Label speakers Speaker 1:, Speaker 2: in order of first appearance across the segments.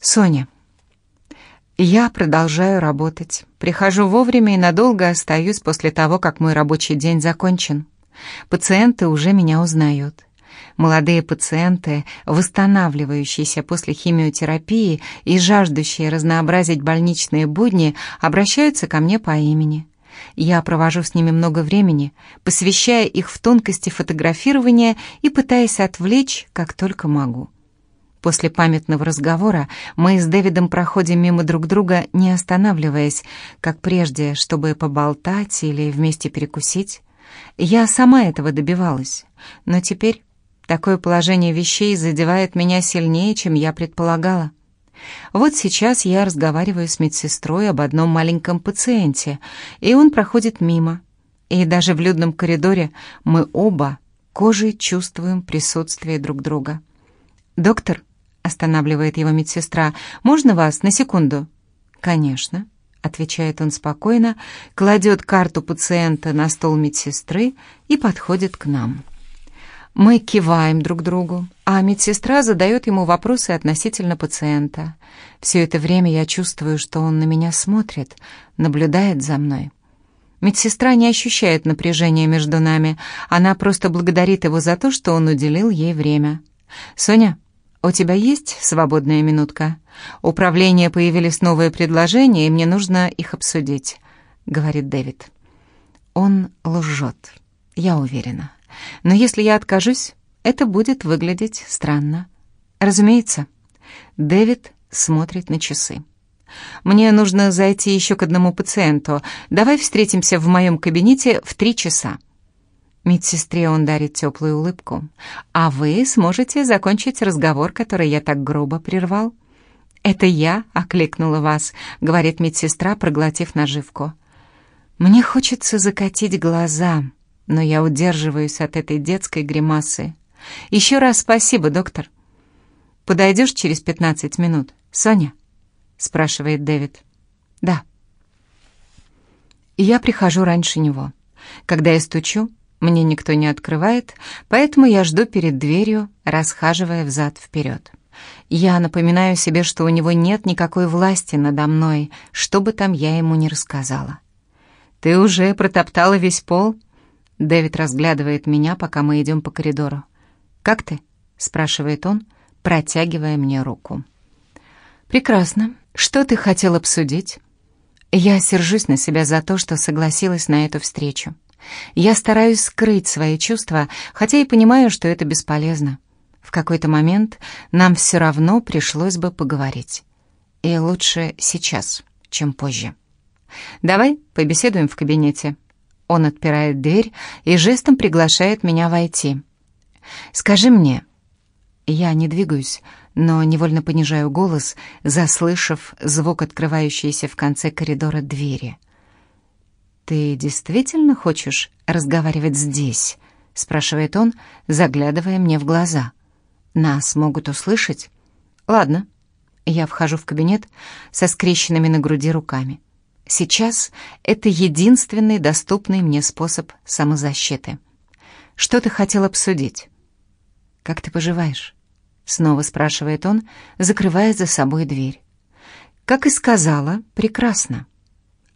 Speaker 1: Соня. Я продолжаю работать. Прихожу вовремя и надолго остаюсь после того, как мой рабочий день закончен. Пациенты уже меня узнают. Молодые пациенты, восстанавливающиеся после химиотерапии и жаждущие разнообразить больничные будни, обращаются ко мне по имени. Я провожу с ними много времени, посвящая их в тонкости фотографирования и пытаясь отвлечь, как только могу. После памятного разговора мы с Дэвидом проходим мимо друг друга, не останавливаясь, как прежде, чтобы поболтать или вместе перекусить. Я сама этого добивалась, но теперь такое положение вещей задевает меня сильнее, чем я предполагала. Вот сейчас я разговариваю с медсестрой об одном маленьком пациенте, и он проходит мимо. И даже в людном коридоре мы оба кожей чувствуем присутствие друг друга. «Доктор», — останавливает его медсестра, — «можно вас на секунду?» «Конечно», — отвечает он спокойно, кладет карту пациента на стол медсестры и подходит к нам. Мы киваем друг другу, а медсестра задает ему вопросы относительно пациента. Все это время я чувствую, что он на меня смотрит, наблюдает за мной. Медсестра не ощущает напряжения между нами, она просто благодарит его за то, что он уделил ей время. «Соня, у тебя есть свободная минутка? Управление появились новые предложения, и мне нужно их обсудить», — говорит Дэвид. Он лжет, я уверена. Но если я откажусь, это будет выглядеть странно. Разумеется, Дэвид смотрит на часы. «Мне нужно зайти еще к одному пациенту. Давай встретимся в моем кабинете в три часа». Медсестре он дарит теплую улыбку. «А вы сможете закончить разговор, который я так грубо прервал?» «Это я окликнула вас», — говорит медсестра, проглотив наживку. «Мне хочется закатить глаза», но я удерживаюсь от этой детской гримасы. «Еще раз спасибо, доктор». «Подойдешь через пятнадцать минут, Соня?» — спрашивает Дэвид. «Да». Я прихожу раньше него. Когда я стучу, мне никто не открывает, поэтому я жду перед дверью, расхаживая взад-вперед. Я напоминаю себе, что у него нет никакой власти надо мной, что бы там я ему не рассказала. «Ты уже протоптала весь пол?» Дэвид разглядывает меня, пока мы идем по коридору. «Как ты?» — спрашивает он, протягивая мне руку. «Прекрасно. Что ты хотел обсудить?» Я сержусь на себя за то, что согласилась на эту встречу. Я стараюсь скрыть свои чувства, хотя и понимаю, что это бесполезно. В какой-то момент нам все равно пришлось бы поговорить. И лучше сейчас, чем позже. «Давай побеседуем в кабинете», он отпирает дверь и жестом приглашает меня войти. «Скажи мне...» Я не двигаюсь, но невольно понижаю голос, заслышав звук открывающейся в конце коридора двери. «Ты действительно хочешь разговаривать здесь?» — спрашивает он, заглядывая мне в глаза. «Нас могут услышать?» «Ладно». Я вхожу в кабинет со скрещенными на груди руками. Сейчас это единственный доступный мне способ самозащиты. Что ты хотел обсудить? Как ты поживаешь? Снова спрашивает он, закрывая за собой дверь. Как и сказала, прекрасно.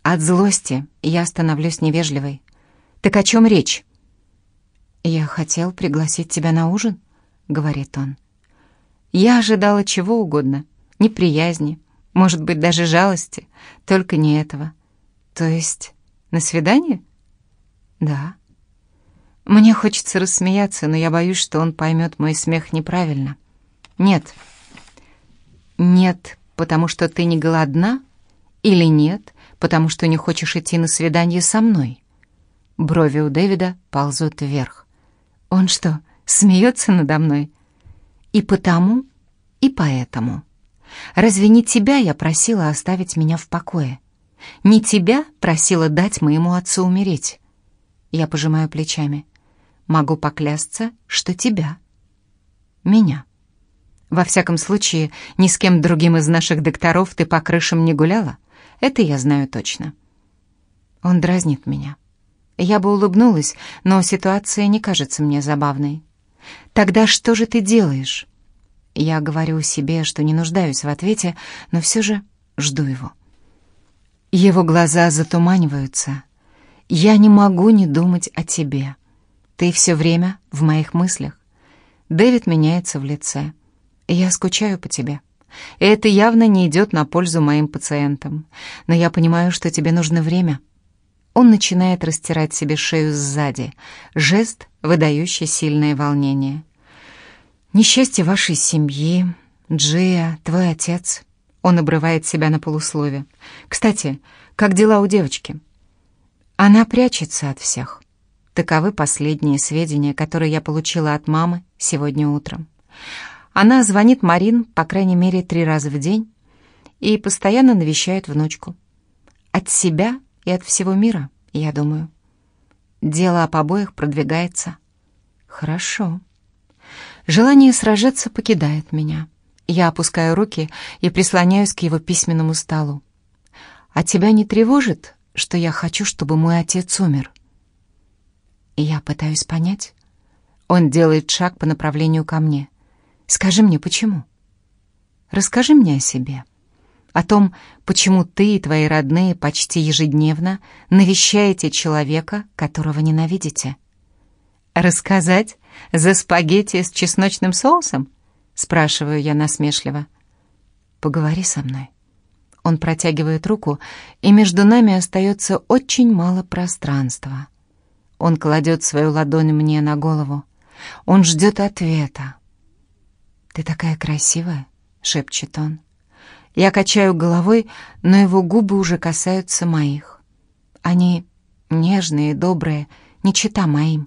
Speaker 1: От злости я становлюсь невежливой. Так о чем речь? Я хотел пригласить тебя на ужин, говорит он. Я ожидала чего угодно, неприязни, может быть, даже жалости, только не этого. То есть на свидание? Да. Мне хочется рассмеяться, но я боюсь, что он поймет мой смех неправильно. Нет. Нет, потому что ты не голодна? Или нет, потому что не хочешь идти на свидание со мной? Брови у Дэвида ползут вверх. Он что, смеется надо мной? И потому, и поэтому. Разве не тебя я просила оставить меня в покое? Не тебя просила дать моему отцу умереть? Я пожимаю плечами. Могу поклясться, что тебя. Меня. Во всяком случае, ни с кем другим из наших докторов ты по крышам не гуляла. Это я знаю точно. Он дразнит меня. Я бы улыбнулась, но ситуация не кажется мне забавной. Тогда что же ты делаешь? Я говорю себе, что не нуждаюсь в ответе, но все же жду его. Его глаза затуманиваются. Я не могу не думать о тебе. Ты все время в моих мыслях. Дэвид меняется в лице. Я скучаю по тебе. И это явно не идет на пользу моим пациентам. Но я понимаю, что тебе нужно время. Он начинает растирать себе шею сзади. Жест, выдающий сильное волнение. «Несчастье вашей семьи, Джия, твой отец». Он обрывает себя на полуслове. «Кстати, как дела у девочки?» Она прячется от всех. Таковы последние сведения, которые я получила от мамы сегодня утром. Она звонит Марин, по крайней мере, три раза в день и постоянно навещает внучку. От себя и от всего мира, я думаю. Дело об обоих продвигается. Хорошо. Желание сражаться покидает меня. Я опускаю руки и прислоняюсь к его письменному столу. «А тебя не тревожит, что я хочу, чтобы мой отец умер?» Я пытаюсь понять. Он делает шаг по направлению ко мне. «Скажи мне, почему?» «Расскажи мне о себе» о том, почему ты и твои родные почти ежедневно навещаете человека, которого ненавидите. Рассказать за спагетти с чесночным соусом? Спрашиваю я насмешливо. Поговори со мной. Он протягивает руку, и между нами остается очень мало пространства. Он кладет свою ладонь мне на голову. Он ждет ответа. «Ты такая красивая», — шепчет он. Я качаю головой, но его губы уже касаются моих. Они нежные, добрые, не чита моим.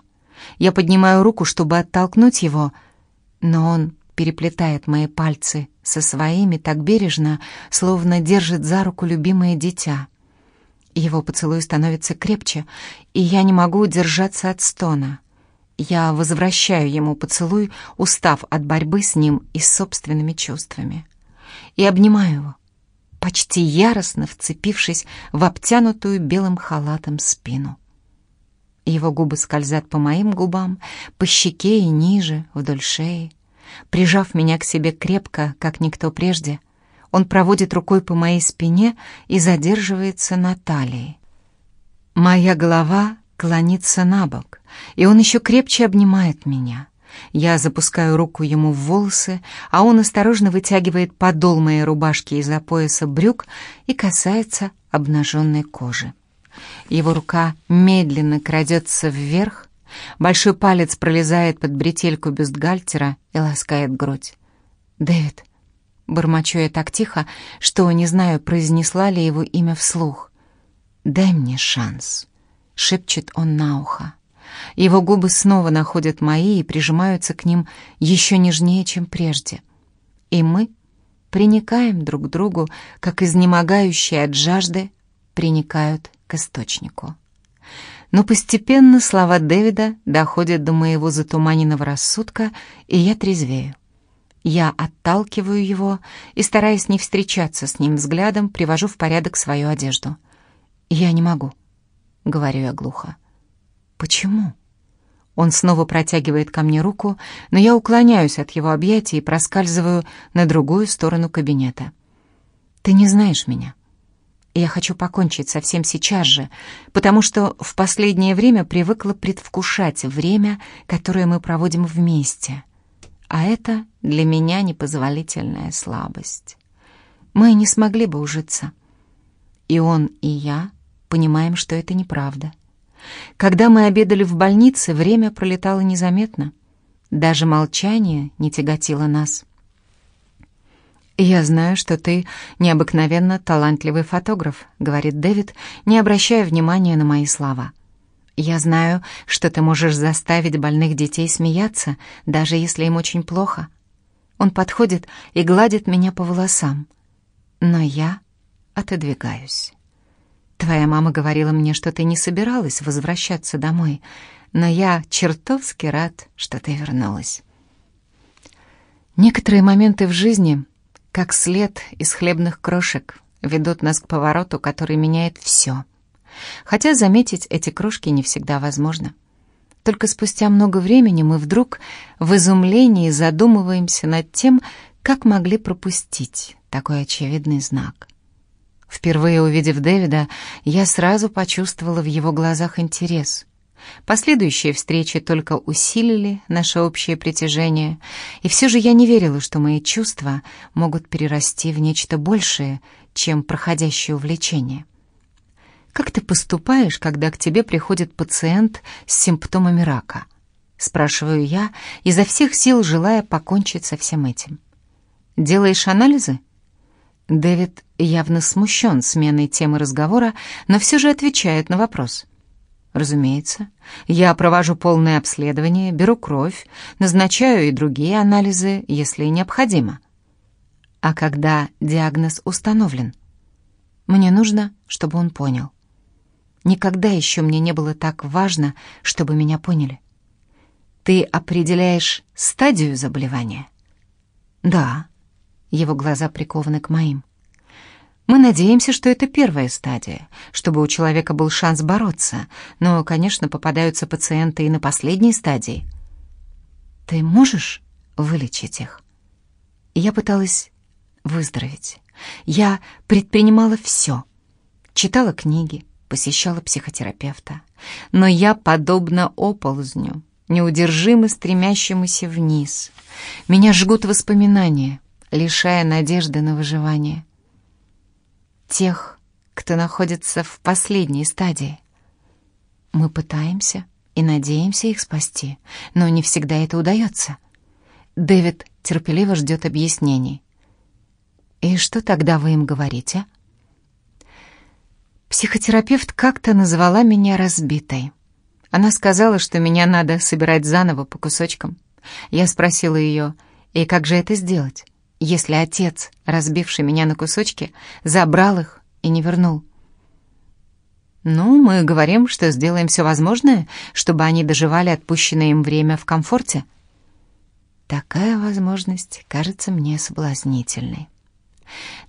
Speaker 1: Я поднимаю руку, чтобы оттолкнуть его, но он переплетает мои пальцы со своими так бережно, словно держит за руку любимое дитя. Его поцелуй становится крепче, и я не могу удержаться от стона. Я возвращаю ему поцелуй, устав от борьбы с ним и собственными чувствами и обнимаю его, почти яростно вцепившись в обтянутую белым халатом спину. Его губы скользят по моим губам, по щеке и ниже, вдоль шеи. Прижав меня к себе крепко, как никто прежде, он проводит рукой по моей спине и задерживается на талии. Моя голова клонится на бок, и он еще крепче обнимает меня — я запускаю руку ему в волосы, а он осторожно вытягивает подол моей рубашки из-за пояса брюк и касается обнаженной кожи. Его рука медленно крадется вверх, большой палец пролезает под бретельку бюстгальтера и ласкает грудь. «Дэвид», бормочу я так тихо, что не знаю, произнесла ли его имя вслух. «Дай мне шанс», — шепчет он на ухо. Его губы снова находят мои и прижимаются к ним еще нежнее, чем прежде. И мы приникаем друг к другу, как изнемогающие от жажды приникают к источнику. Но постепенно слова Дэвида доходят до моего затуманенного рассудка, и я трезвею. Я отталкиваю его и, стараясь не встречаться с ним взглядом, привожу в порядок свою одежду. «Я не могу», — говорю я глухо. «Почему?» Он снова протягивает ко мне руку, но я уклоняюсь от его объятий и проскальзываю на другую сторону кабинета. «Ты не знаешь меня. Я хочу покончить со всем сейчас же, потому что в последнее время привыкла предвкушать время, которое мы проводим вместе. А это для меня непозволительная слабость. Мы не смогли бы ужиться. И он, и я понимаем, что это неправда». Когда мы обедали в больнице, время пролетало незаметно. Даже молчание не тяготило нас. «Я знаю, что ты необыкновенно талантливый фотограф», — говорит Дэвид, не обращая внимания на мои слова. «Я знаю, что ты можешь заставить больных детей смеяться, даже если им очень плохо». Он подходит и гладит меня по волосам. Но я отодвигаюсь. Твоя мама говорила мне, что ты не собиралась возвращаться домой, но я чертовски рад, что ты вернулась. Некоторые моменты в жизни, как след из хлебных крошек, ведут нас к повороту, который меняет все. Хотя заметить эти крошки не всегда возможно. Только спустя много времени мы вдруг в изумлении задумываемся над тем, как могли пропустить такой очевидный знак. Впервые увидев Дэвида, я сразу почувствовала в его глазах интерес. Последующие встречи только усилили наше общее притяжение, и все же я не верила, что мои чувства могут перерасти в нечто большее, чем проходящее увлечение. «Как ты поступаешь, когда к тебе приходит пациент с симптомами рака?» Спрашиваю я, изо всех сил желая покончить со всем этим. «Делаешь анализы?» Дэвид явно смущен сменой темы разговора, но все же отвечает на вопрос. Разумеется, я провожу полное обследование, беру кровь, назначаю и другие анализы, если необходимо. А когда диагноз установлен? Мне нужно, чтобы он понял. Никогда еще мне не было так важно, чтобы меня поняли. Ты определяешь стадию заболевания? Да. Его глаза прикованы к моим. Мы надеемся, что это первая стадия, чтобы у человека был шанс бороться, но, конечно, попадаются пациенты и на последней стадии. Ты можешь вылечить их? Я пыталась выздороветь. Я предпринимала все. Читала книги, посещала психотерапевта. Но я подобно оползню, неудержимо стремящемуся вниз. Меня жгут воспоминания, лишая надежды на выживание тех, кто находится в последней стадии. Мы пытаемся и надеемся их спасти, но не всегда это удается. Дэвид терпеливо ждет объяснений. «И что тогда вы им говорите?» Психотерапевт как-то назвала меня разбитой. Она сказала, что меня надо собирать заново по кусочкам. Я спросила ее, и как же это сделать? Если отец, разбивший меня на кусочки, забрал их и не вернул? Ну, мы говорим, что сделаем все возможное, чтобы они доживали отпущенное им время в комфорте. Такая возможность кажется мне соблазнительной.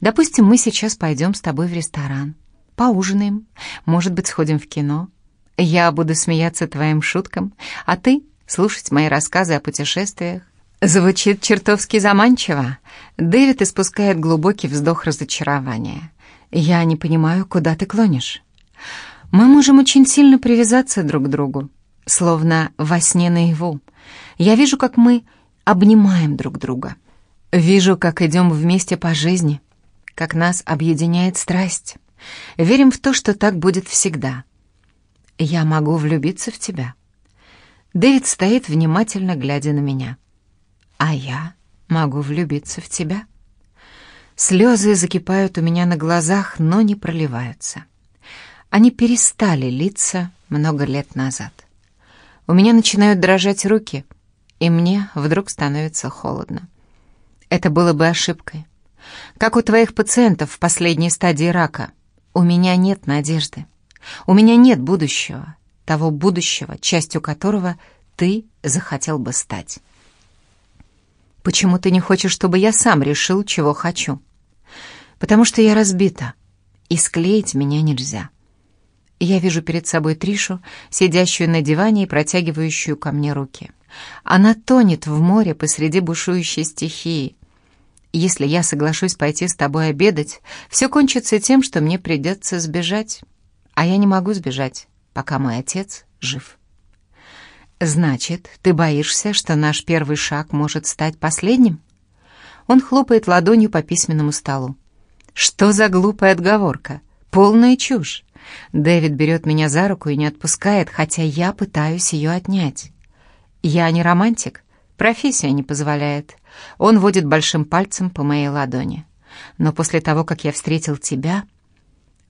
Speaker 1: Допустим, мы сейчас пойдем с тобой в ресторан, поужинаем, может быть, сходим в кино. Я буду смеяться твоим шуткам, а ты слушать мои рассказы о путешествиях, Звучит чертовски заманчиво. Дэвид испускает глубокий вздох разочарования. Я не понимаю, куда ты клонишь. Мы можем очень сильно привязаться друг к другу, словно во сне наяву. Я вижу, как мы обнимаем друг друга. Вижу, как идем вместе по жизни, как нас объединяет страсть. Верим в то, что так будет всегда. Я могу влюбиться в тебя. Дэвид стоит, внимательно глядя на меня. А я могу влюбиться в тебя. Слезы закипают у меня на глазах, но не проливаются. Они перестали литься много лет назад. У меня начинают дрожать руки, и мне вдруг становится холодно. Это было бы ошибкой. Как у твоих пациентов в последней стадии рака. У меня нет надежды. У меня нет будущего, того будущего, частью которого ты захотел бы стать. Почему ты не хочешь, чтобы я сам решил, чего хочу? Потому что я разбита, и склеить меня нельзя. Я вижу перед собой Тришу, сидящую на диване и протягивающую ко мне руки. Она тонет в море посреди бушующей стихии. Если я соглашусь пойти с тобой обедать, все кончится тем, что мне придется сбежать. А я не могу сбежать, пока мой отец жив. «Значит, ты боишься, что наш первый шаг может стать последним?» Он хлопает ладонью по письменному столу. «Что за глупая отговорка? Полная чушь!» Дэвид берет меня за руку и не отпускает, хотя я пытаюсь ее отнять. «Я не романтик, профессия не позволяет». Он водит большим пальцем по моей ладони. Но после того, как я встретил тебя,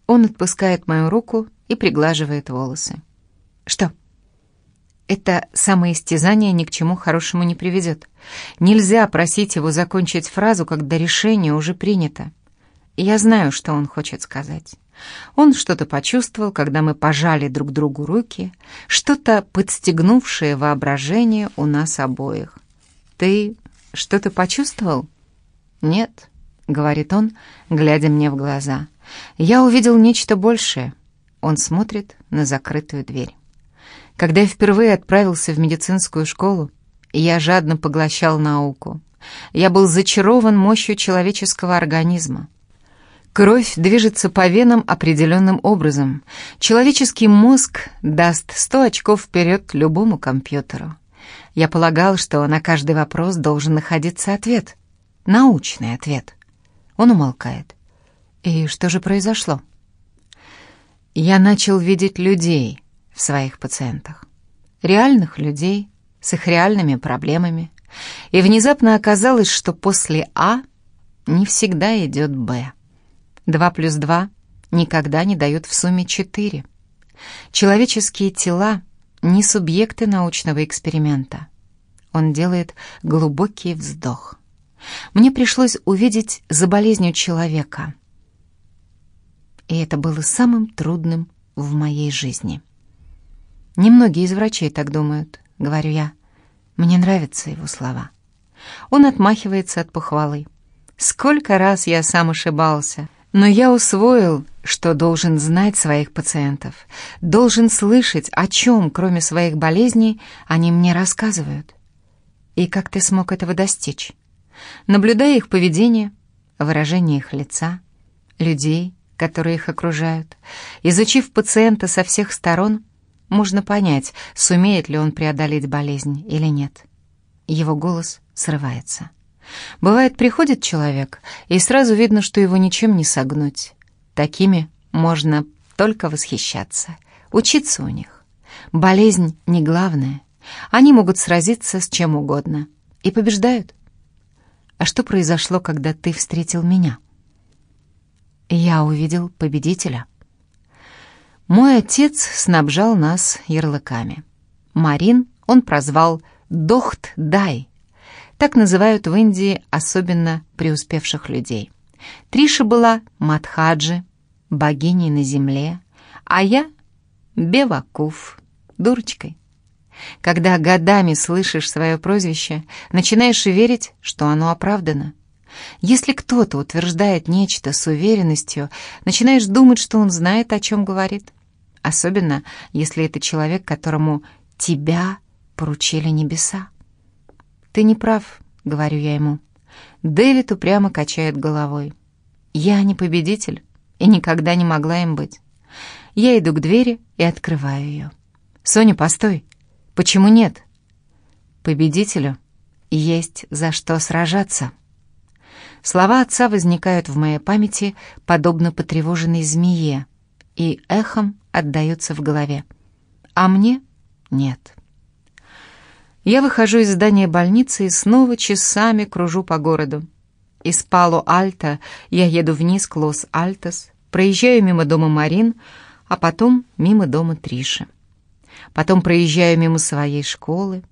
Speaker 1: он отпускает мою руку и приглаживает волосы. «Что?» Это самоистязание ни к чему хорошему не приведет. Нельзя просить его закончить фразу, когда решение уже принято. Я знаю, что он хочет сказать. Он что-то почувствовал, когда мы пожали друг другу руки, что-то подстегнувшее воображение у нас обоих. «Ты что-то почувствовал?» «Нет», — говорит он, глядя мне в глаза. «Я увидел нечто большее». Он смотрит на закрытую дверь. Когда я впервые отправился в медицинскую школу, я жадно поглощал науку. Я был зачарован мощью человеческого организма. Кровь движется по венам определенным образом. Человеческий мозг даст сто очков вперед любому компьютеру. Я полагал, что на каждый вопрос должен находиться ответ. Научный ответ. Он умолкает. И что же произошло? Я начал видеть людей в своих пациентах. Реальных людей с их реальными проблемами. И внезапно оказалось, что после А не всегда идет Б. Два плюс два никогда не дают в сумме четыре. Человеческие тела не субъекты научного эксперимента. Он делает глубокий вздох. Мне пришлось увидеть за болезнью человека. И это было самым трудным в моей жизни. Немногие из врачей так думают, говорю я. Мне нравятся его слова. Он отмахивается от похвалы. Сколько раз я сам ошибался, но я усвоил, что должен знать своих пациентов, должен слышать, о чем, кроме своих болезней, они мне рассказывают. И как ты смог этого достичь? Наблюдая их поведение, выражение их лица, людей, которые их окружают, изучив пациента со всех сторон, можно понять, сумеет ли он преодолеть болезнь или нет. Его голос срывается. Бывает, приходит человек, и сразу видно, что его ничем не согнуть. Такими можно только восхищаться, учиться у них. Болезнь не главное. Они могут сразиться с чем угодно и побеждают. А что произошло, когда ты встретил меня? Я увидел победителя. Мой отец снабжал нас ярлыками. Марин он прозвал «Дохт-дай», так называют в Индии особенно преуспевших людей. Триша была Мадхаджи, богиней на земле, а я — Бевакуф, дурочкой. Когда годами слышишь свое прозвище, начинаешь верить, что оно оправдано. Если кто-то утверждает нечто с уверенностью, начинаешь думать, что он знает, о чем говорит. Особенно, если это человек, которому тебя поручили небеса. «Ты не прав», — говорю я ему. Дэвид упрямо качает головой. «Я не победитель и никогда не могла им быть». Я иду к двери и открываю ее. «Соня, постой! Почему нет?» «Победителю есть за что сражаться». Слова отца возникают в моей памяти, подобно потревоженной змее, и эхом отдаются в голове. А мне нет. Я выхожу из здания больницы и снова часами кружу по городу. Из Пало-Альто я еду вниз к Лос-Альтос, проезжаю мимо дома Марин, а потом мимо дома Триши. Потом проезжаю мимо своей школы.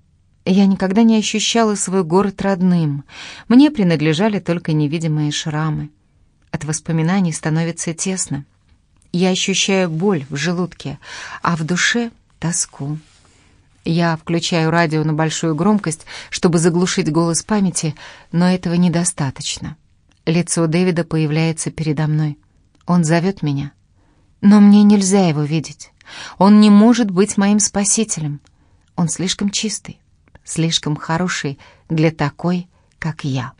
Speaker 1: Я никогда не ощущала свой город родным. Мне принадлежали только невидимые шрамы. От воспоминаний становится тесно. Я ощущаю боль в желудке, а в душе — тоску. Я включаю радио на большую громкость, чтобы заглушить голос памяти, но этого недостаточно. Лицо Дэвида появляется передо мной. Он зовет меня. Но мне нельзя его видеть. Он не может быть моим спасителем. Он слишком чистый, слишком хороший для такой, как я.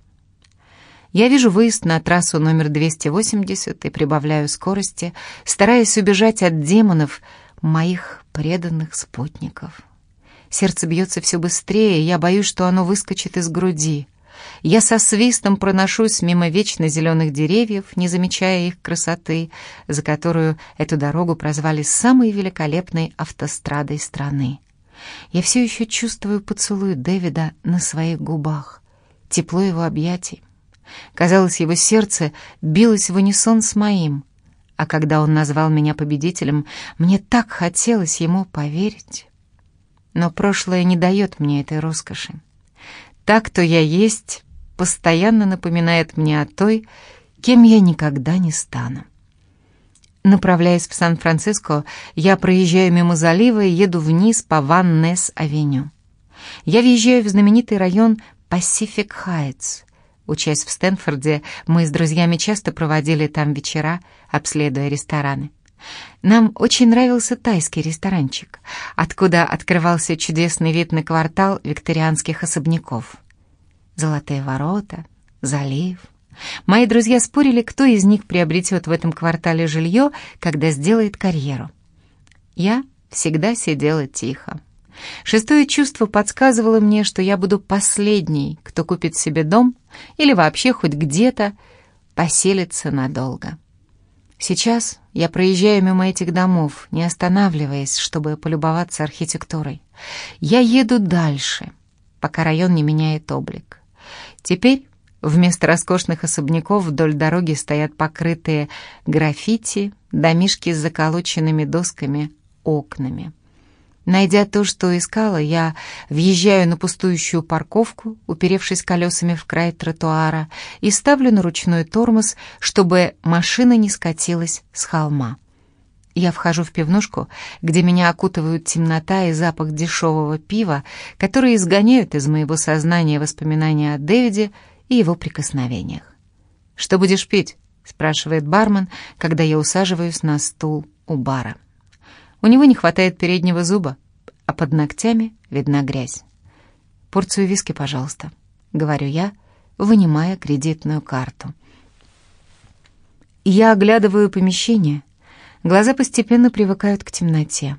Speaker 1: Я вижу выезд на трассу номер 280 и прибавляю скорости, стараясь убежать от демонов, моих преданных спутников. Сердце бьется все быстрее, я боюсь, что оно выскочит из груди. Я со свистом проношусь мимо вечно зеленых деревьев, не замечая их красоты, за которую эту дорогу прозвали самой великолепной автострадой страны. Я все еще чувствую поцелуй Дэвида на своих губах, тепло его объятий. Казалось, его сердце билось в унисон с моим, а когда он назвал меня победителем, мне так хотелось ему поверить. Но прошлое не дает мне этой роскоши. Так, кто я есть, постоянно напоминает мне о той, кем я никогда не стану. Направляясь в Сан-Франциско, я проезжаю мимо залива и еду вниз по Ван Несс-авеню. Я въезжаю в знаменитый район Пасифик Хайтс. Учась в Стэнфорде, мы с друзьями часто проводили там вечера, обследуя рестораны. Нам очень нравился тайский ресторанчик, откуда открывался чудесный вид на квартал викторианских особняков. Золотые ворота, залив. Мои друзья спорили, кто из них приобретет в этом квартале жилье, когда сделает карьеру. Я всегда сидела тихо. Шестое чувство подсказывало мне, что я буду последней, кто купит себе дом или вообще хоть где-то поселится надолго. Сейчас я проезжаю мимо этих домов, не останавливаясь, чтобы полюбоваться архитектурой. Я еду дальше, пока район не меняет облик. Теперь вместо роскошных особняков вдоль дороги стоят покрытые граффити, домишки с заколоченными досками, окнами. Найдя то, что искала, я въезжаю на пустующую парковку, уперевшись колесами в край тротуара, и ставлю на ручной тормоз, чтобы машина не скатилась с холма. Я вхожу в пивнушку, где меня окутывают темнота и запах дешевого пива, которые изгоняют из моего сознания воспоминания о Дэвиде и его прикосновениях. «Что будешь пить?» — спрашивает бармен, когда я усаживаюсь на стул у бара. У него не хватает переднего зуба, а под ногтями видна грязь. «Порцию виски, пожалуйста», — говорю я, вынимая кредитную карту. Я оглядываю помещение. Глаза постепенно привыкают к темноте.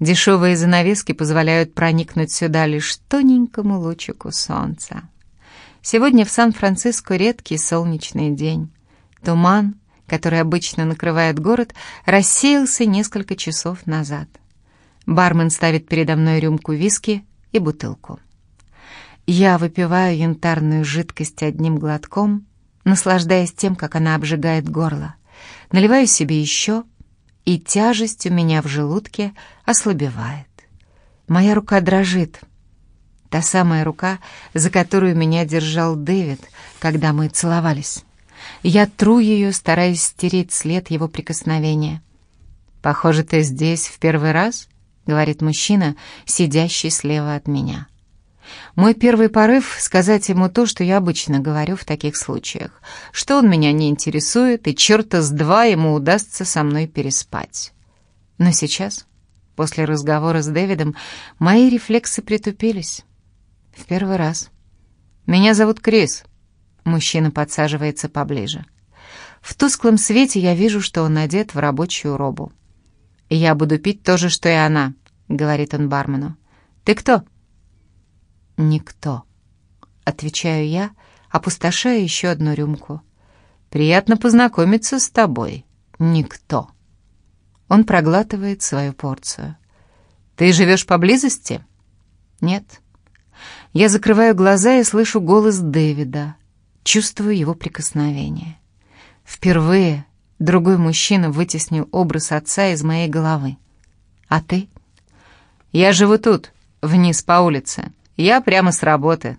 Speaker 1: Дешевые занавески позволяют проникнуть сюда лишь тоненькому лучику солнца. Сегодня в Сан-Франциско редкий солнечный день. Туман который обычно накрывает город, рассеялся несколько часов назад. Бармен ставит передо мной рюмку виски и бутылку. Я выпиваю янтарную жидкость одним глотком, наслаждаясь тем, как она обжигает горло. Наливаю себе еще, и тяжесть у меня в желудке ослабевает. Моя рука дрожит. Та самая рука, за которую меня держал Дэвид, когда мы целовались. Я тру ее, стараясь стереть след его прикосновения. «Похоже, ты здесь в первый раз?» — говорит мужчина, сидящий слева от меня. Мой первый порыв — сказать ему то, что я обычно говорю в таких случаях, что он меня не интересует, и черта с два ему удастся со мной переспать. Но сейчас, после разговора с Дэвидом, мои рефлексы притупились. В первый раз. «Меня зовут Крис», Мужчина подсаживается поближе. В тусклом свете я вижу, что он одет в рабочую робу. «Я буду пить то же, что и она», — говорит он бармену. «Ты кто?» «Никто», — отвечаю я, опустошая еще одну рюмку. «Приятно познакомиться с тобой, никто». Он проглатывает свою порцию. «Ты живешь поблизости?» «Нет». Я закрываю глаза и слышу голос Дэвида чувствую его прикосновение. Впервые другой мужчина вытеснил образ отца из моей головы. А ты? Я живу тут, вниз по улице. Я прямо с работы.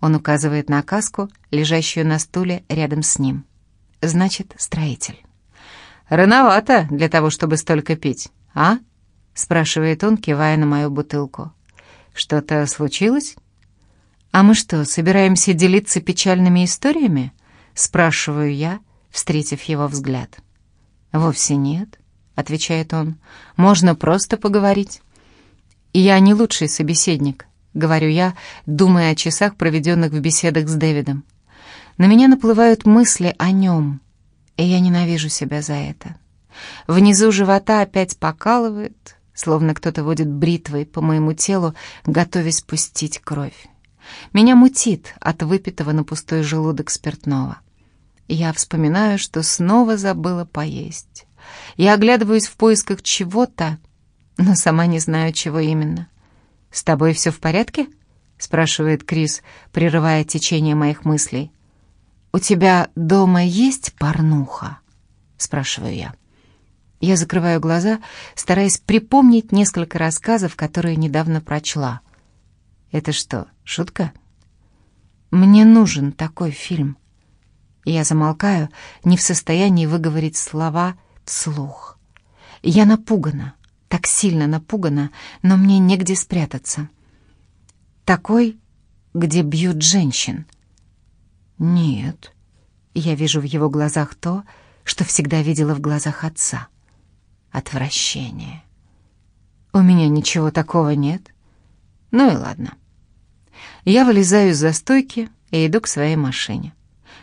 Speaker 1: Он указывает на каску, лежащую на стуле рядом с ним. Значит, строитель. «Рановато для того, чтобы столько пить, а?» — спрашивает он, кивая на мою бутылку. «Что-то случилось?» «А мы что, собираемся делиться печальными историями?» — спрашиваю я, встретив его взгляд. «Вовсе нет», — отвечает он. «Можно просто поговорить». «Я не лучший собеседник», — говорю я, думая о часах, проведенных в беседах с Дэвидом. На меня наплывают мысли о нем, и я ненавижу себя за это. Внизу живота опять покалывает, словно кто-то водит бритвой по моему телу, готовясь пустить кровь. Меня мутит от выпитого на пустой желудок спиртного. Я вспоминаю, что снова забыла поесть. Я оглядываюсь в поисках чего-то, но сама не знаю, чего именно. «С тобой все в порядке?» — спрашивает Крис, прерывая течение моих мыслей. «У тебя дома есть порнуха?» — спрашиваю я. Я закрываю глаза, стараясь припомнить несколько рассказов, которые недавно прочла. Это что, шутка? Мне нужен такой фильм. Я замолкаю, не в состоянии выговорить слова вслух. Я напугана, так сильно напугана, но мне негде спрятаться. Такой, где бьют женщин. Нет, я вижу в его глазах то, что всегда видела в глазах отца. Отвращение. У меня ничего такого нет. Ну и ладно. Я вылезаю из застойки и иду к своей машине.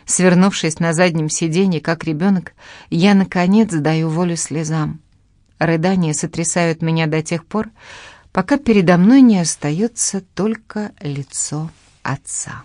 Speaker 1: Свернувшись на заднем сиденье, как ребенок, я, наконец, даю волю слезам. Рыдания сотрясают меня до тех пор, пока передо мной не остается только лицо отца.